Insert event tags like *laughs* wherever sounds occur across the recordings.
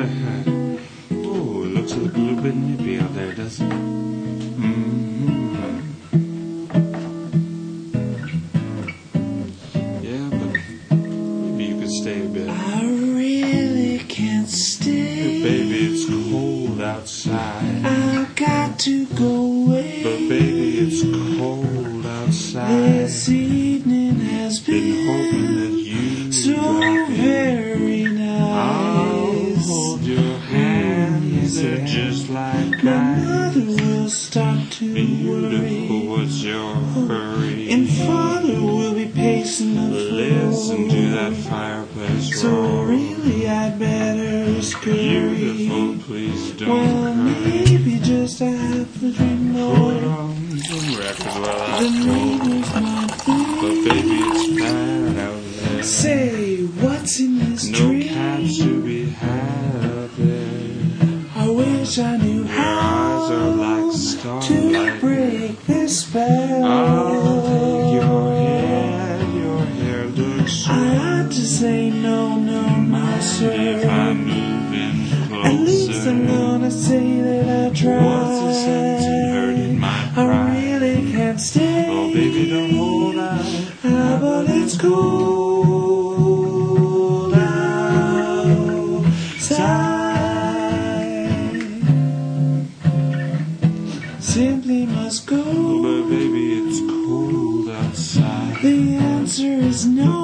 *laughs* oh, it looks a little bit nippy out there, doesn't it? hmm Yeah, but maybe you could stay a bit. I really can't stay. baby, it's cold outside. I got to go away. But baby, it's cold outside. Just like My mother will start to Beautiful, worry. what's your hurry? And father will be pacing the Listen to that fireplace So roar. really I'd better scurry. Beautiful, please don't Well, hurry. maybe just a half a Put more. on some records while I The go. neighbors might But baby, it's bad out there. Say, what's in this No wish I knew are like how to break this spell. Take your hand, your hair looks so I ought to say no, no, no, Mind if I sir. move in At least I'm gonna say that I tried. What's the sense in hurting my pride? I really can't stay. Oh, baby, don't hold out. Ah, but it's cold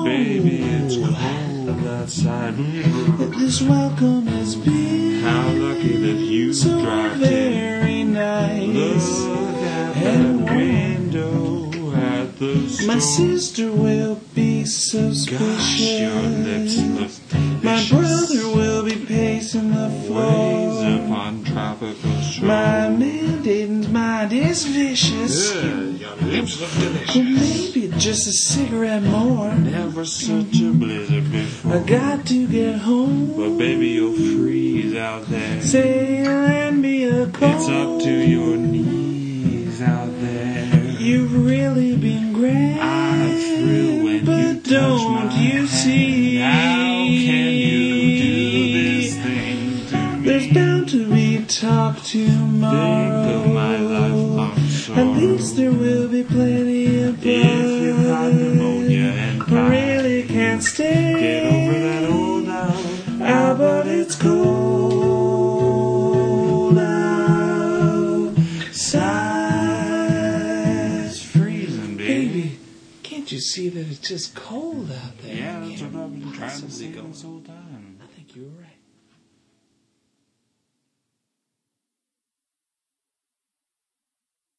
Baby, it's cold outside. This welcome has been How lucky that you so dropped in. very nice. Look at that window at the store. My sister will be Gosh, your lips suspicious. look My brother will be pacing the floor. upon tropical shore. My mandatin's mind is vicious. Good, your lips look Well, maybe just a cigarette more. Never such a blizzard before. I got to get home. But baby, you'll freeze out there. Say, lend me a coat. It's up to your knees out there. You've really been great. I thrill when but you touch don't my you see? How can you do this thing to me? There's bound to be talk tomorrow. Think At least there will be plenty of blood. If you have pneumonia and I really can't stay. get over that old now. Ah, but it's cold outside. It's freezing, baby. Baby, can't you see that it's just cold out there? Yeah, that's what I've been trying to say this whole time. I think you were right.